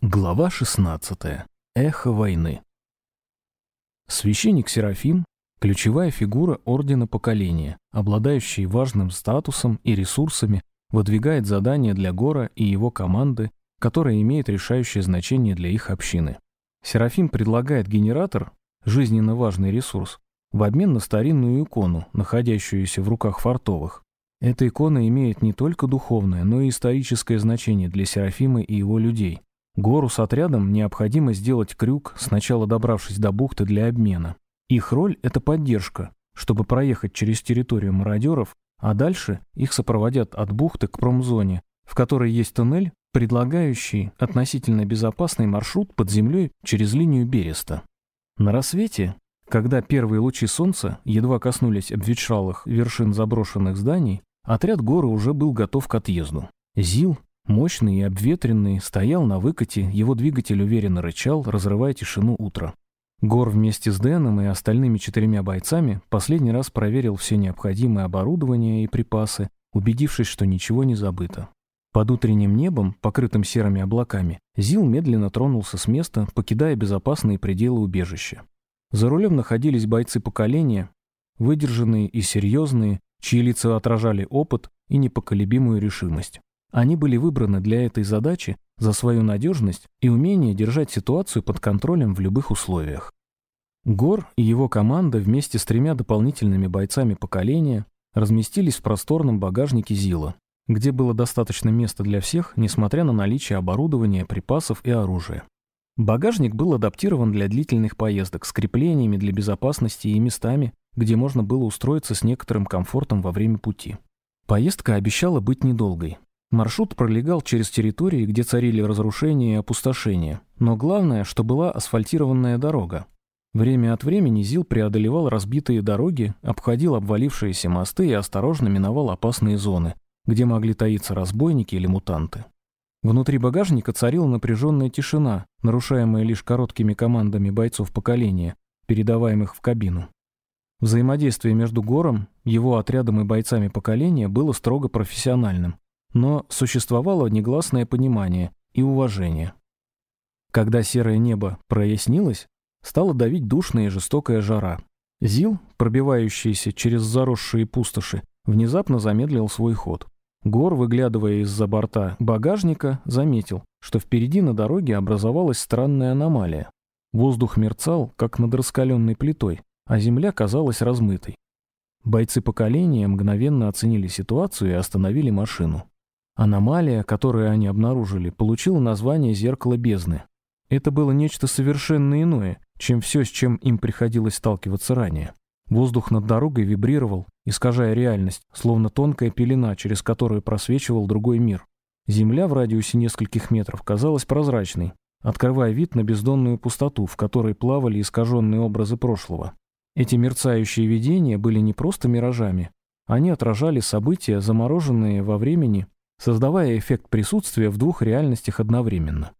Глава 16. Эхо войны. Священник Серафим – ключевая фигура Ордена Поколения, обладающий важным статусом и ресурсами, выдвигает задания для Гора и его команды, которая имеет решающее значение для их общины. Серафим предлагает генератор, жизненно важный ресурс, в обмен на старинную икону, находящуюся в руках фартовых. Эта икона имеет не только духовное, но и историческое значение для Серафима и его людей – Гору с отрядом необходимо сделать крюк, сначала добравшись до бухты для обмена. Их роль – это поддержка, чтобы проехать через территорию мародеров, а дальше их сопроводят от бухты к промзоне, в которой есть туннель, предлагающий относительно безопасный маршрут под землей через линию Береста. На рассвете, когда первые лучи солнца едва коснулись обветшалых вершин заброшенных зданий, отряд горы уже был готов к отъезду. Зил, Мощный и обветренный, стоял на выкате, его двигатель уверенно рычал, разрывая тишину утра. Гор вместе с Дэном и остальными четырьмя бойцами последний раз проверил все необходимое оборудование и припасы, убедившись, что ничего не забыто. Под утренним небом, покрытым серыми облаками, Зил медленно тронулся с места, покидая безопасные пределы убежища. За рулем находились бойцы поколения, выдержанные и серьезные, чьи лица отражали опыт и непоколебимую решимость. Они были выбраны для этой задачи за свою надежность и умение держать ситуацию под контролем в любых условиях. Гор и его команда вместе с тремя дополнительными бойцами поколения разместились в просторном багажнике Зила, где было достаточно места для всех, несмотря на наличие оборудования, припасов и оружия. Багажник был адаптирован для длительных поездок с креплениями для безопасности и местами, где можно было устроиться с некоторым комфортом во время пути. Поездка обещала быть недолгой. Маршрут пролегал через территории, где царили разрушения и опустошения, но главное, что была асфальтированная дорога. Время от времени Зил преодолевал разбитые дороги, обходил обвалившиеся мосты и осторожно миновал опасные зоны, где могли таиться разбойники или мутанты. Внутри багажника царила напряженная тишина, нарушаемая лишь короткими командами бойцов поколения, передаваемых в кабину. Взаимодействие между Гором, его отрядом и бойцами поколения было строго профессиональным, но существовало негласное понимание и уважение. Когда серое небо прояснилось, стала давить душная и жестокая жара. Зил, пробивающийся через заросшие пустоши, внезапно замедлил свой ход. Гор, выглядывая из-за борта багажника, заметил, что впереди на дороге образовалась странная аномалия. Воздух мерцал, как над раскаленной плитой, а земля казалась размытой. Бойцы поколения мгновенно оценили ситуацию и остановили машину. Аномалия, которую они обнаружили, получила название «зеркало бездны». Это было нечто совершенно иное, чем все, с чем им приходилось сталкиваться ранее. Воздух над дорогой вибрировал, искажая реальность, словно тонкая пелена, через которую просвечивал другой мир. Земля в радиусе нескольких метров казалась прозрачной, открывая вид на бездонную пустоту, в которой плавали искаженные образы прошлого. Эти мерцающие видения были не просто миражами. Они отражали события, замороженные во времени создавая эффект присутствия в двух реальностях одновременно.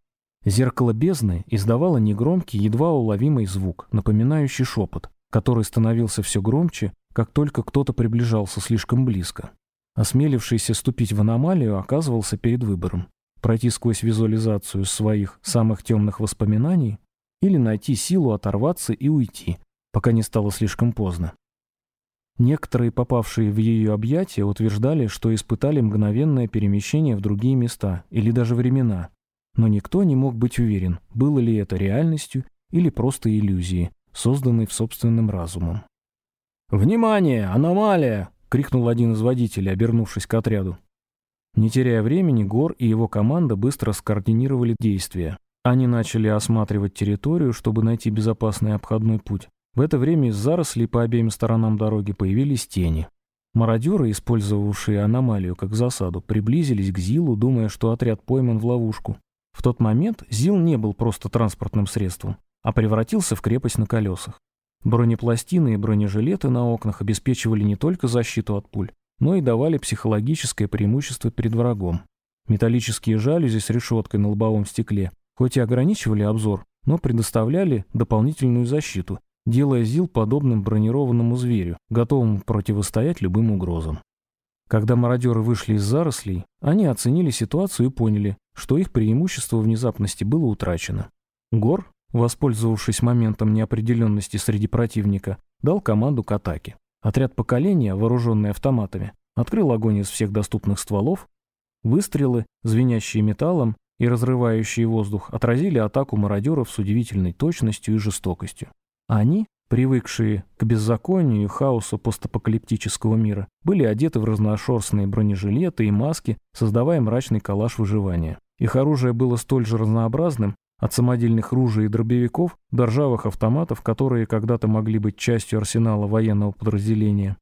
Зеркало бездны издавало негромкий, едва уловимый звук, напоминающий шепот, который становился все громче, как только кто-то приближался слишком близко. Осмелившийся ступить в аномалию оказывался перед выбором – пройти сквозь визуализацию своих самых темных воспоминаний или найти силу оторваться и уйти, пока не стало слишком поздно. Некоторые, попавшие в ее объятия, утверждали, что испытали мгновенное перемещение в другие места или даже времена. Но никто не мог быть уверен, было ли это реальностью или просто иллюзией, созданной в собственным разумом. «Внимание! Аномалия!» — крикнул один из водителей, обернувшись к отряду. Не теряя времени, Гор и его команда быстро скоординировали действия. Они начали осматривать территорию, чтобы найти безопасный обходной путь. В это время из зарослей по обеим сторонам дороги появились тени. Мародеры, использовавшие аномалию как засаду, приблизились к Зилу, думая, что отряд пойман в ловушку. В тот момент Зил не был просто транспортным средством, а превратился в крепость на колесах. Бронепластины и бронежилеты на окнах обеспечивали не только защиту от пуль, но и давали психологическое преимущество перед врагом. Металлические жалюзи с решеткой на лобовом стекле хоть и ограничивали обзор, но предоставляли дополнительную защиту делая Зил подобным бронированному зверю, готовому противостоять любым угрозам. Когда мародеры вышли из зарослей, они оценили ситуацию и поняли, что их преимущество внезапности было утрачено. Гор, воспользовавшись моментом неопределенности среди противника, дал команду к атаке. Отряд поколения, вооруженный автоматами, открыл огонь из всех доступных стволов. Выстрелы, звенящие металлом и разрывающие воздух, отразили атаку мародеров с удивительной точностью и жестокостью. Они, привыкшие к беззаконию и хаосу постапокалиптического мира, были одеты в разношерстные бронежилеты и маски, создавая мрачный коллаж выживания. Их оружие было столь же разнообразным, от самодельных ружей и дробовиков до ржавых автоматов, которые когда-то могли быть частью арсенала военного подразделения.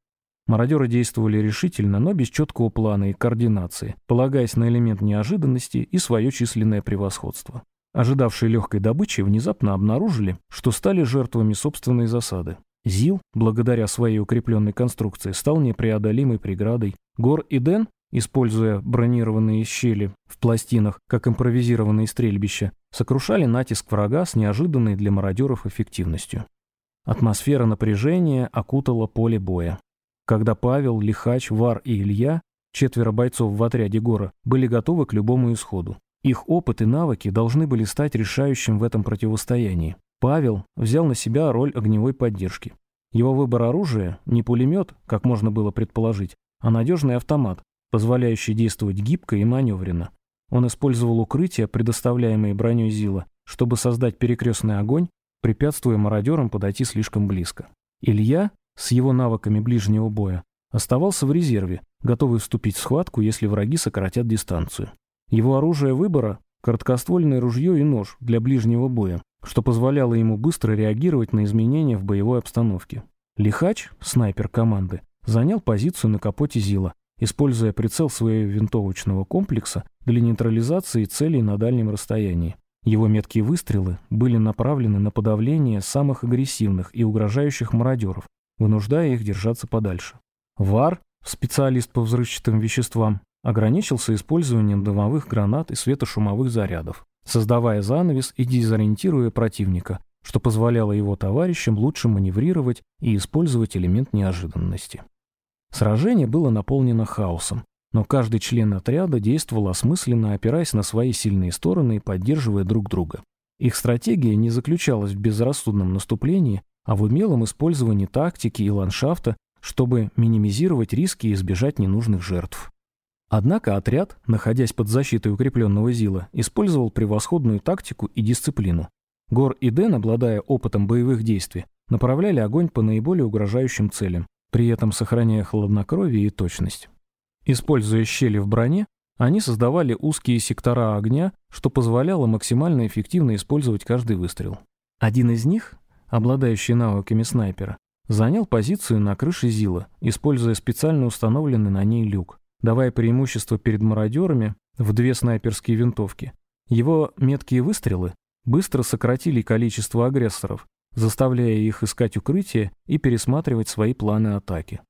Мародеры действовали решительно, но без четкого плана и координации, полагаясь на элемент неожиданности и свое численное превосходство. Ожидавшие легкой добычи внезапно обнаружили, что стали жертвами собственной засады. Зил, благодаря своей укрепленной конструкции, стал непреодолимой преградой. Гор и Ден, используя бронированные щели в пластинах, как импровизированные стрельбища, сокрушали натиск врага с неожиданной для мародеров эффективностью. Атмосфера напряжения окутала поле боя. Когда Павел, Лихач, Вар и Илья, четверо бойцов в отряде Гора, были готовы к любому исходу. Их опыт и навыки должны были стать решающим в этом противостоянии. Павел взял на себя роль огневой поддержки. Его выбор оружия – не пулемет, как можно было предположить, а надежный автомат, позволяющий действовать гибко и маневренно. Он использовал укрытия, предоставляемые броней Зила, чтобы создать перекрестный огонь, препятствуя мародерам подойти слишком близко. Илья, с его навыками ближнего боя, оставался в резерве, готовый вступить в схватку, если враги сократят дистанцию. Его оружие выбора – короткоствольное ружье и нож для ближнего боя, что позволяло ему быстро реагировать на изменения в боевой обстановке. Лихач, снайпер команды, занял позицию на капоте Зила, используя прицел своего винтовочного комплекса для нейтрализации целей на дальнем расстоянии. Его меткие выстрелы были направлены на подавление самых агрессивных и угрожающих мародеров, вынуждая их держаться подальше. Вар, специалист по взрывчатым веществам, ограничился использованием дымовых гранат и светошумовых зарядов, создавая занавес и дезориентируя противника, что позволяло его товарищам лучше маневрировать и использовать элемент неожиданности. Сражение было наполнено хаосом, но каждый член отряда действовал осмысленно, опираясь на свои сильные стороны и поддерживая друг друга. Их стратегия не заключалась в безрассудном наступлении, а в умелом использовании тактики и ландшафта, чтобы минимизировать риски и избежать ненужных жертв. Однако отряд, находясь под защитой укрепленного Зила, использовал превосходную тактику и дисциплину. Гор и Дэн, обладая опытом боевых действий, направляли огонь по наиболее угрожающим целям, при этом сохраняя хладнокровие и точность. Используя щели в броне, они создавали узкие сектора огня, что позволяло максимально эффективно использовать каждый выстрел. Один из них, обладающий навыками снайпера, занял позицию на крыше Зила, используя специально установленный на ней люк давая преимущество перед мародерами в две снайперские винтовки. Его меткие выстрелы быстро сократили количество агрессоров, заставляя их искать укрытие и пересматривать свои планы атаки.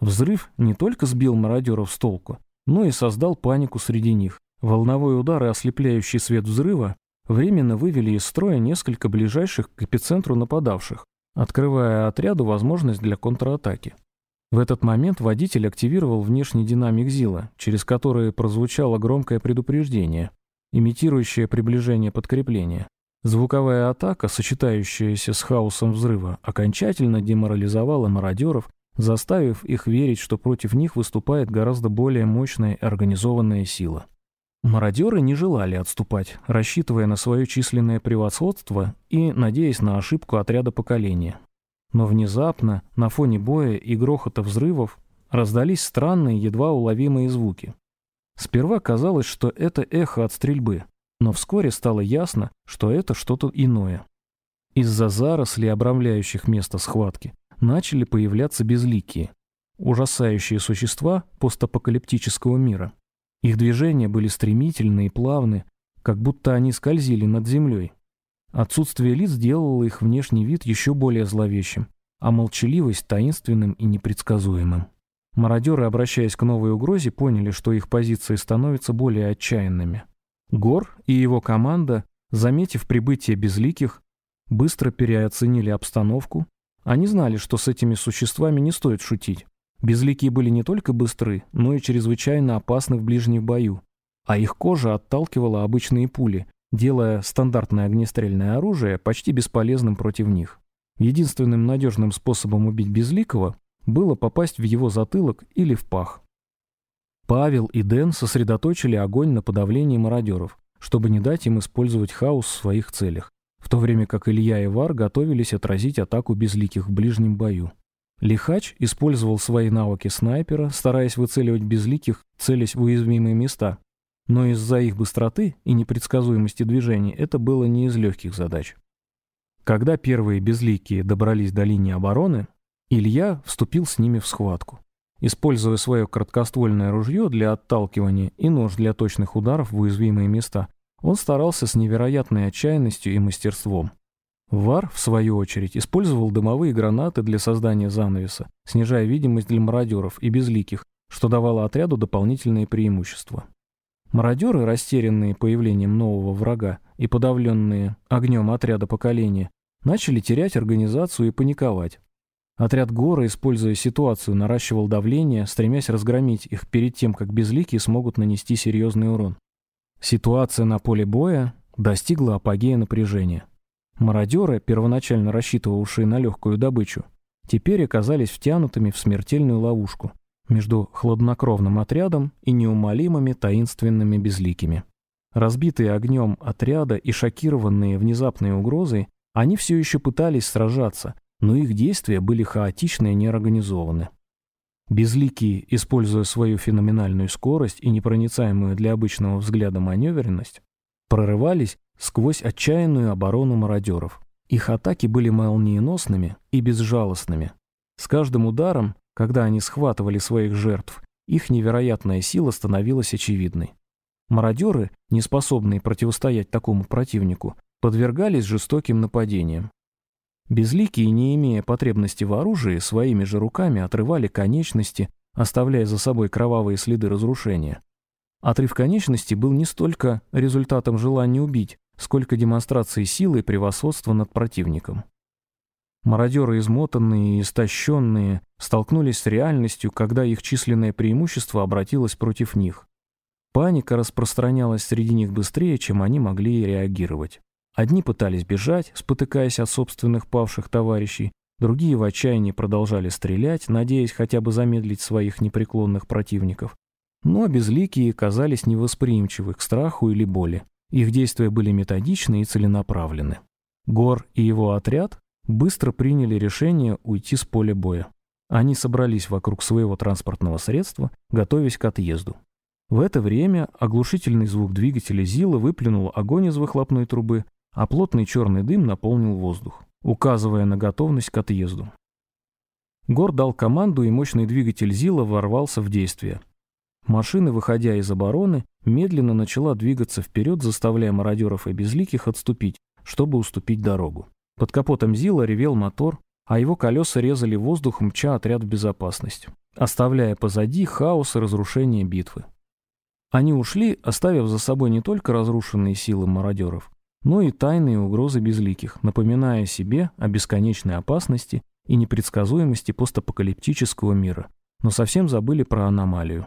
Взрыв не только сбил мародеров с толку, но и создал панику среди них. Волновой удар и ослепляющий свет взрыва временно вывели из строя несколько ближайших к эпицентру нападавших, открывая отряду возможность для контратаки. В этот момент водитель активировал внешний динамик ЗИЛа, через который прозвучало громкое предупреждение, имитирующее приближение подкрепления. Звуковая атака, сочетающаяся с хаосом взрыва, окончательно деморализовала мародеров, заставив их верить, что против них выступает гораздо более мощная организованная сила. Мародеры не желали отступать, рассчитывая на свое численное превосходство и надеясь на ошибку отряда поколения. Но внезапно, на фоне боя и грохота взрывов, раздались странные, едва уловимые звуки. Сперва казалось, что это эхо от стрельбы, но вскоре стало ясно, что это что-то иное. Из-за зарослей, обрамляющих место схватки, начали появляться безликие, ужасающие существа постапокалиптического мира. Их движения были стремительны и плавны, как будто они скользили над землей. Отсутствие лиц делало их внешний вид еще более зловещим, а молчаливость таинственным и непредсказуемым. Мародеры, обращаясь к новой угрозе, поняли, что их позиции становятся более отчаянными. Гор и его команда, заметив прибытие безликих, быстро переоценили обстановку. Они знали, что с этими существами не стоит шутить. Безликие были не только быстры, но и чрезвычайно опасны в ближнем бою. а их кожа отталкивала обычные пули, делая стандартное огнестрельное оружие почти бесполезным против них. Единственным надежным способом убить Безликого было попасть в его затылок или в пах. Павел и Дэн сосредоточили огонь на подавлении мародеров, чтобы не дать им использовать хаос в своих целях, в то время как Илья и Вар готовились отразить атаку безликих в ближнем бою. Лихач использовал свои навыки снайпера, стараясь выцеливать безликих, целясь в уязвимые места. Но из-за их быстроты и непредсказуемости движений это было не из легких задач. Когда первые безликие добрались до линии обороны, Илья вступил с ними в схватку. Используя свое краткоствольное ружье для отталкивания и нож для точных ударов в уязвимые места, он старался с невероятной отчаянностью и мастерством. Вар, в свою очередь, использовал дымовые гранаты для создания занавеса, снижая видимость для мародеров и безликих, что давало отряду дополнительные преимущества. Мародеры, растерянные появлением нового врага и подавленные огнем отряда поколения, начали терять организацию и паниковать. Отряд Гора, используя ситуацию, наращивал давление, стремясь разгромить их перед тем, как безликие смогут нанести серьезный урон. Ситуация на поле боя достигла апогея напряжения. Мародеры, первоначально рассчитывавшие на легкую добычу, теперь оказались втянутыми в смертельную ловушку между хладнокровным отрядом и неумолимыми таинственными безликими. Разбитые огнем отряда и шокированные внезапной угрозой, они все еще пытались сражаться, но их действия были хаотичны и неорганизованы. Безликие, используя свою феноменальную скорость и непроницаемую для обычного взгляда маневренность, прорывались сквозь отчаянную оборону мародеров. Их атаки были молниеносными и безжалостными. С каждым ударом, когда они схватывали своих жертв, их невероятная сила становилась очевидной. Мародеры, не способные противостоять такому противнику, подвергались жестоким нападениям. Безликие, не имея потребности в оружии, своими же руками отрывали конечности, оставляя за собой кровавые следы разрушения. Отрыв конечности был не столько результатом желания убить, сколько демонстрацией силы и превосходства над противником. Мародеры, измотанные и истощенные, столкнулись с реальностью, когда их численное преимущество обратилось против них. Паника распространялась среди них быстрее, чем они могли реагировать. Одни пытались бежать, спотыкаясь от собственных павших товарищей, другие в отчаянии продолжали стрелять, надеясь хотя бы замедлить своих непреклонных противников. Но безликие казались невосприимчивы к страху или боли. Их действия были методичны и целенаправлены. Гор и его отряд быстро приняли решение уйти с поля боя. Они собрались вокруг своего транспортного средства, готовясь к отъезду. В это время оглушительный звук двигателя Зила выплюнул огонь из выхлопной трубы, а плотный черный дым наполнил воздух, указывая на готовность к отъезду. Гор дал команду, и мощный двигатель Зила ворвался в действие. Машина, выходя из обороны, медленно начала двигаться вперед, заставляя мародеров и безликих отступить, чтобы уступить дорогу. Под капотом Зила ревел мотор, а его колеса резали воздух, мча отряд в безопасность, оставляя позади хаос и разрушение битвы. Они ушли, оставив за собой не только разрушенные силы мародеров, но и тайные угрозы безликих, напоминая себе о бесконечной опасности и непредсказуемости постапокалиптического мира, но совсем забыли про аномалию.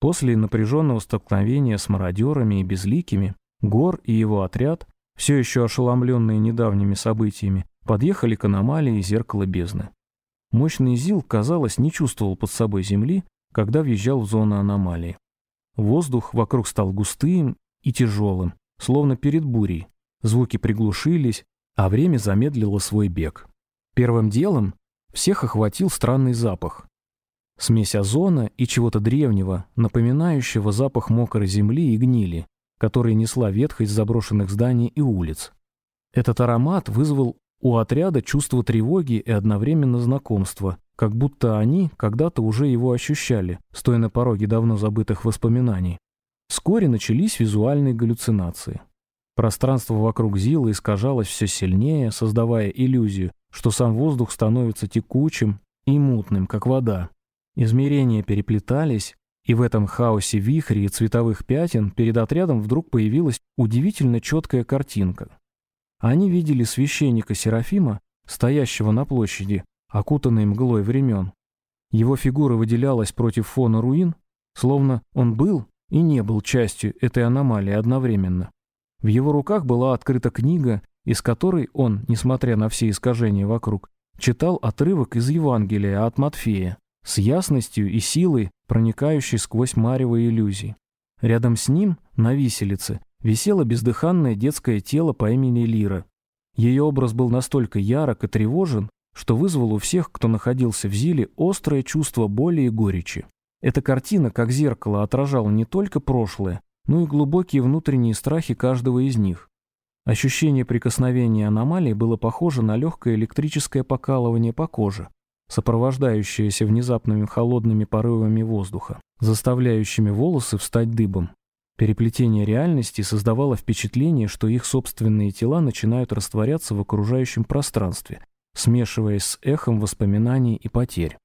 После напряженного столкновения с мародерами и безликими, Гор и его отряд, все еще ошеломленные недавними событиями, подъехали к аномалии зеркала бездны. Мощный Зил, казалось, не чувствовал под собой земли, когда въезжал в зону аномалии. Воздух вокруг стал густым и тяжелым, словно перед бурей. Звуки приглушились, а время замедлило свой бег. Первым делом всех охватил странный запах. Смесь озона и чего-то древнего, напоминающего запах мокрой земли и гнили, который несла ветхость заброшенных зданий и улиц. Этот аромат вызвал у отряда чувство тревоги и одновременно знакомства, как будто они когда-то уже его ощущали, стоя на пороге давно забытых воспоминаний. Вскоре начались визуальные галлюцинации. Пространство вокруг Зилы искажалось все сильнее, создавая иллюзию, что сам воздух становится текучим и мутным, как вода. Измерения переплетались, и в этом хаосе вихрей и цветовых пятен перед отрядом вдруг появилась удивительно четкая картинка. Они видели священника Серафима, стоящего на площади, окутанной мглой времен. Его фигура выделялась против фона руин, словно он был и не был частью этой аномалии одновременно. В его руках была открыта книга, из которой он, несмотря на все искажения вокруг, читал отрывок из Евангелия от Матфея с ясностью и силой, проникающей сквозь марево иллюзий. Рядом с ним, на виселице, висело бездыханное детское тело по имени Лира. Ее образ был настолько ярок и тревожен, что вызвал у всех, кто находился в Зиле, острое чувство боли и горечи. Эта картина, как зеркало, отражала не только прошлое, но и глубокие внутренние страхи каждого из них. Ощущение прикосновения аномалии было похоже на легкое электрическое покалывание по коже, сопровождающееся внезапными холодными порывами воздуха, заставляющими волосы встать дыбом. Переплетение реальности создавало впечатление, что их собственные тела начинают растворяться в окружающем пространстве, смешиваясь с эхом воспоминаний и потерь.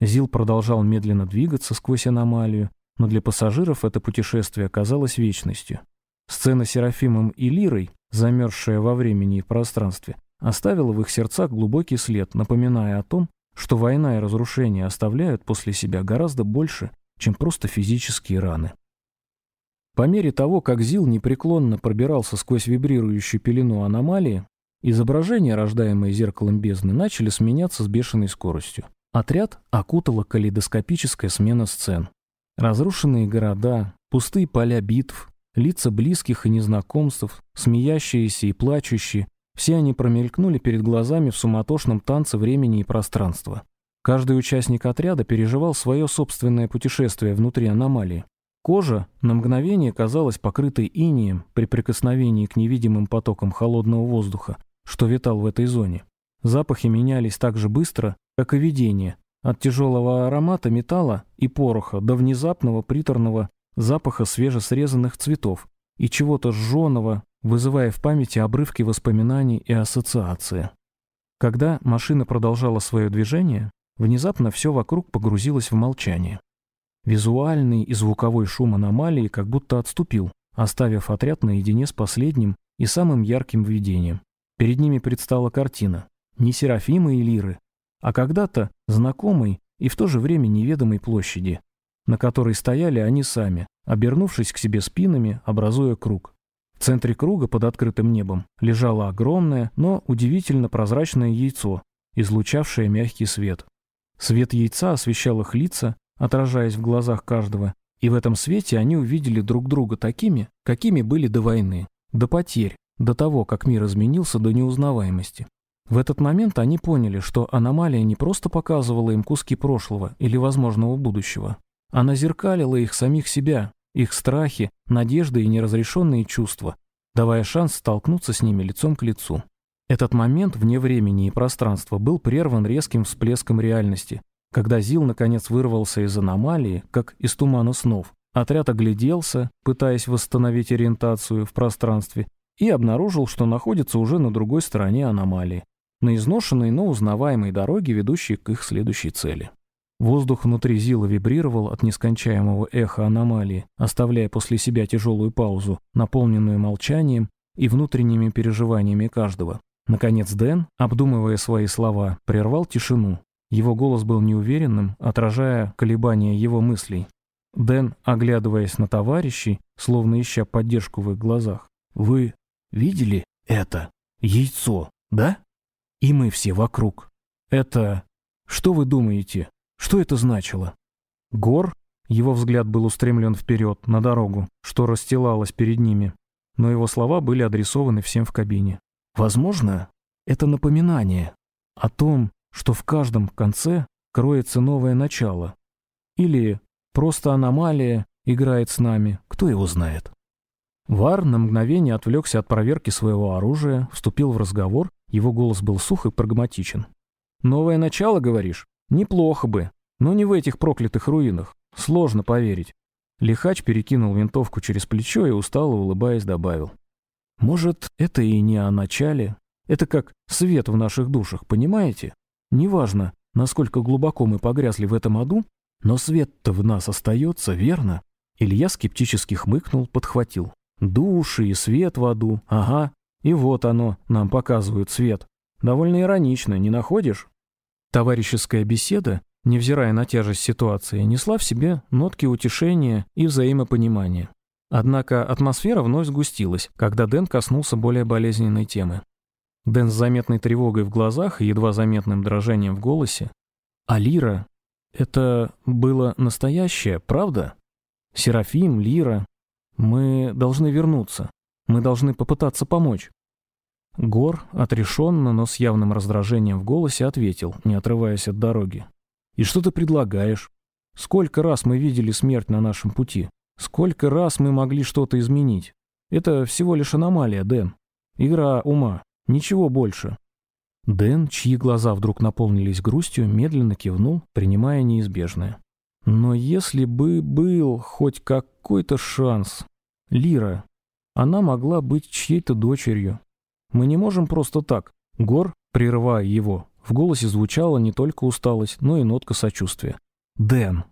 Зил продолжал медленно двигаться сквозь аномалию, но для пассажиров это путешествие оказалось вечностью. Сцена с Серафимом и Лирой, замерзшая во времени и пространстве, оставила в их сердцах глубокий след, напоминая о том, что война и разрушение оставляют после себя гораздо больше, чем просто физические раны. По мере того, как Зил непреклонно пробирался сквозь вибрирующую пелену аномалии, изображения, рождаемые зеркалом бездны, начали сменяться с бешеной скоростью. Отряд окутала калейдоскопическая смена сцен. Разрушенные города, пустые поля битв, лица близких и незнакомцев, смеящиеся и плачущие, все они промелькнули перед глазами в суматошном танце времени и пространства. Каждый участник отряда переживал свое собственное путешествие внутри аномалии. Кожа на мгновение казалась покрытой инием при прикосновении к невидимым потокам холодного воздуха, что витал в этой зоне. Запахи менялись так же быстро, как и видение, от тяжелого аромата металла и пороха до внезапного приторного запаха свежесрезанных цветов и чего-то жженого, вызывая в памяти обрывки воспоминаний и ассоциации. Когда машина продолжала свое движение, внезапно все вокруг погрузилось в молчание. Визуальный и звуковой шум аномалии как будто отступил, оставив отряд наедине с последним и самым ярким видением. Перед ними предстала картина. Не Серафимы и Лиры, а когда-то знакомой и в то же время неведомой площади, на которой стояли они сами, обернувшись к себе спинами, образуя круг. В центре круга под открытым небом лежало огромное, но удивительно прозрачное яйцо, излучавшее мягкий свет. Свет яйца освещал их лица, отражаясь в глазах каждого, и в этом свете они увидели друг друга такими, какими были до войны, до потерь, до того, как мир изменился до неузнаваемости. В этот момент они поняли, что аномалия не просто показывала им куски прошлого или возможного будущего. Она зеркалила их самих себя, их страхи, надежды и неразрешенные чувства, давая шанс столкнуться с ними лицом к лицу. Этот момент вне времени и пространства был прерван резким всплеском реальности, когда Зил наконец вырвался из аномалии, как из тумана снов. Отряд огляделся, пытаясь восстановить ориентацию в пространстве, и обнаружил, что находится уже на другой стороне аномалии на изношенной, но узнаваемой дороге, ведущей к их следующей цели. Воздух внутри Зила вибрировал от нескончаемого эха аномалии, оставляя после себя тяжелую паузу, наполненную молчанием и внутренними переживаниями каждого. Наконец Дэн, обдумывая свои слова, прервал тишину. Его голос был неуверенным, отражая колебания его мыслей. Дэн, оглядываясь на товарищей, словно ища поддержку в их глазах. «Вы видели это? Яйцо, да?» И мы все вокруг. Это... Что вы думаете? Что это значило? Гор? Его взгляд был устремлен вперед, на дорогу, что расстилалось перед ними. Но его слова были адресованы всем в кабине. Возможно, это напоминание о том, что в каждом конце кроется новое начало. Или просто аномалия играет с нами, кто его знает. Вар на мгновение отвлекся от проверки своего оружия, вступил в разговор его голос был сух и прагматичен. «Новое начало, говоришь? Неплохо бы. Но не в этих проклятых руинах. Сложно поверить». Лихач перекинул винтовку через плечо и устало улыбаясь добавил. «Может, это и не о начале. Это как свет в наших душах, понимаете? Неважно, насколько глубоко мы погрязли в этом аду, но свет-то в нас остается, верно?» Илья скептически хмыкнул, подхватил. «Души и свет в аду, ага, и вот оно, нам показывают свет. Довольно иронично, не находишь? Товарищеская беседа невзирая на тяжесть ситуации, несла в себе нотки утешения и взаимопонимания. Однако атмосфера вновь сгустилась, когда Дэн коснулся более болезненной темы. Дэн с заметной тревогой в глазах и едва заметным дрожанием в голосе. «А Лира? Это было настоящее, правда? Серафим, Лира? Мы должны вернуться. Мы должны попытаться помочь». Гор, отрешенно, но с явным раздражением в голосе, ответил, не отрываясь от дороги. «И что ты предлагаешь? Сколько раз мы видели смерть на нашем пути? Сколько раз мы могли что-то изменить? Это всего лишь аномалия, Дэн. Игра ума. Ничего больше». Дэн, чьи глаза вдруг наполнились грустью, медленно кивнул, принимая неизбежное. «Но если бы был хоть какой-то шанс... Лира, она могла быть чьей-то дочерью, мы не можем просто так. Гор, прерывая его, в голосе звучала не только усталость, но и нотка сочувствия. «Дэн,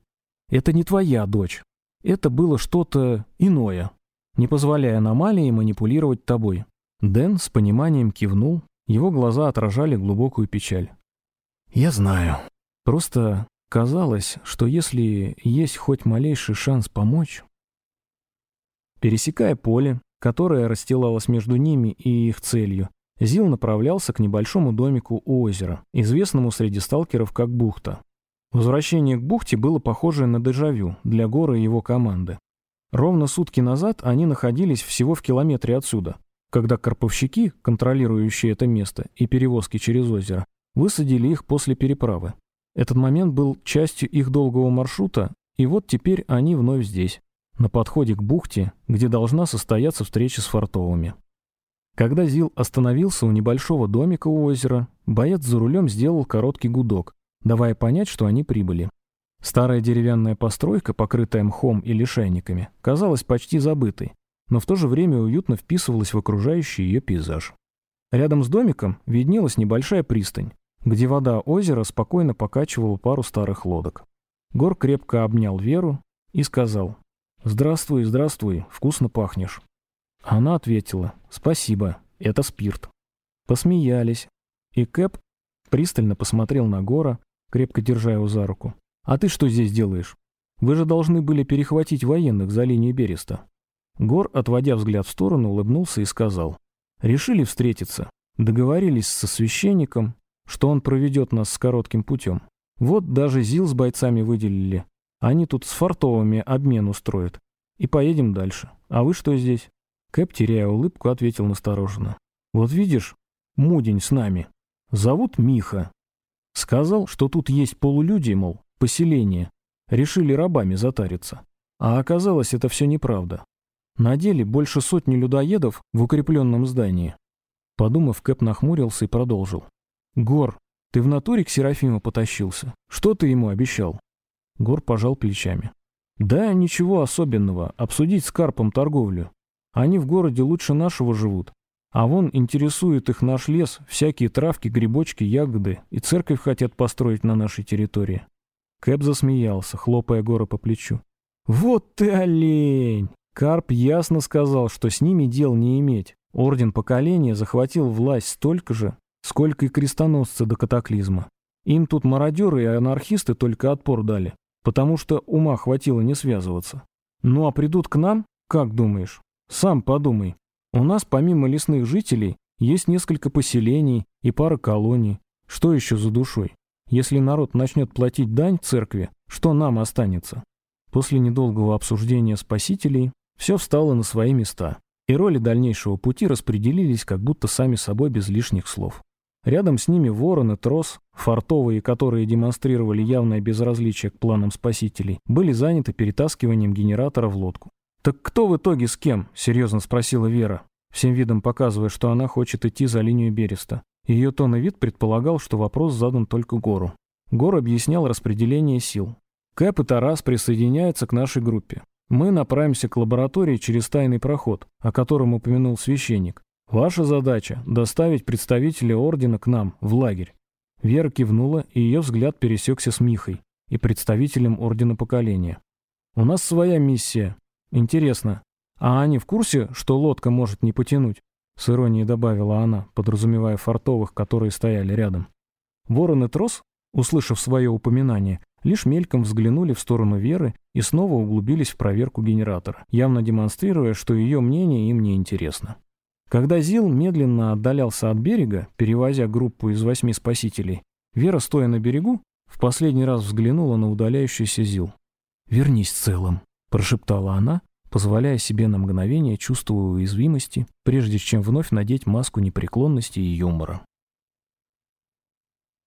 это не твоя дочь. Это было что-то иное, не позволяя аномалии манипулировать тобой». Дэн с пониманием кивнул, его глаза отражали глубокую печаль. «Я знаю. Просто казалось, что если есть хоть малейший шанс помочь...» Пересекая поле, которая расстилалась между ними и их целью, Зил направлялся к небольшому домику у озера, известному среди сталкеров как бухта. Возвращение к бухте было похоже на дежавю для Гора и его команды. Ровно сутки назад они находились всего в километре отсюда, когда карповщики, контролирующие это место и перевозки через озеро, высадили их после переправы. Этот момент был частью их долгого маршрута, и вот теперь они вновь здесь на подходе к бухте, где должна состояться встреча с фартовыми. Когда Зил остановился у небольшого домика у озера, боец за рулем сделал короткий гудок, давая понять, что они прибыли. Старая деревянная постройка, покрытая мхом и лишайниками, казалась почти забытой, но в то же время уютно вписывалась в окружающий ее пейзаж. Рядом с домиком виднелась небольшая пристань, где вода озера спокойно покачивала пару старых лодок. Гор крепко обнял Веру и сказал «Здравствуй, здравствуй, вкусно пахнешь». Она ответила «Спасибо, это спирт». Посмеялись, и Кэп пристально посмотрел на Гора, крепко держа его за руку. «А ты что здесь делаешь? Вы же должны были перехватить военных за линию Береста». Гор, отводя взгляд в сторону, улыбнулся и сказал «Решили встретиться. Договорились со священником, что он проведет нас с коротким путем. Вот даже ЗИЛ с бойцами выделили, они тут с фартовыми обмен устроят. И поедем дальше. А вы что здесь?» Кэп, теряя улыбку, ответил настороженно. «Вот видишь, Мудень с нами. Зовут Миха. Сказал, что тут есть полулюди, мол, поселение. Решили рабами затариться. А оказалось, это все неправда. На деле больше сотни людоедов в укрепленном здании. Подумав, Кэп нахмурился и продолжил. «Гор, ты в натуре к Серафиму потащился? Что ты ему обещал?» Гор пожал плечами. «Да, ничего особенного. Обсудить с Карпом торговлю. Они в городе лучше нашего живут. А вон интересует их наш лес, всякие травки, грибочки, ягоды, и церковь хотят построить на нашей территории». Кэп засмеялся, хлопая Гора по плечу. «Вот ты олень!» Карп ясно сказал, что с ними дел не иметь. Орден поколения захватил власть столько же, сколько и крестоносцы до катаклизма. Им тут мародеры и анархисты только отпор дали потому что ума хватило не связываться. Ну а придут к нам, как думаешь? Сам подумай. У нас помимо лесных жителей есть несколько поселений и пара колоний. Что еще за душой? Если народ начнет платить дань церкви, что нам останется? После недолгого обсуждения спасителей все встало на свои места, и роли дальнейшего пути распределились как будто сами собой без лишних слов. Рядом с ними ворон и трос, фартовые, которые демонстрировали явное безразличие к планам спасителей, были заняты перетаскиванием генератора в лодку. «Так кто в итоге с кем?» — серьезно спросила Вера, всем видом показывая, что она хочет идти за линию Береста. Ее тон и вид предполагал, что вопрос задан только Гору. Гор объяснял распределение сил. Кэп и Тарас присоединяются к нашей группе. Мы направимся к лаборатории через тайный проход, о котором упомянул священник. Ваша задача — доставить представителя ордена к нам, в лагерь. Вера кивнула, и ее взгляд пересекся с Михой и представителем ордена поколения. У нас своя миссия. Интересно, а они в курсе, что лодка может не потянуть? С иронией добавила она, подразумевая фартовых, которые стояли рядом. Ворон и трос услышав свое упоминание, лишь мельком взглянули в сторону Веры и снова углубились в проверку генератора, явно демонстрируя, что ее мнение им не интересно. Когда Зил медленно отдалялся от берега, перевозя группу из восьми спасителей, Вера, стоя на берегу, в последний раз взглянула на удаляющийся Зил. «Вернись целым», — прошептала она, позволяя себе на мгновение чувство уязвимости, прежде чем вновь надеть маску непреклонности и юмора.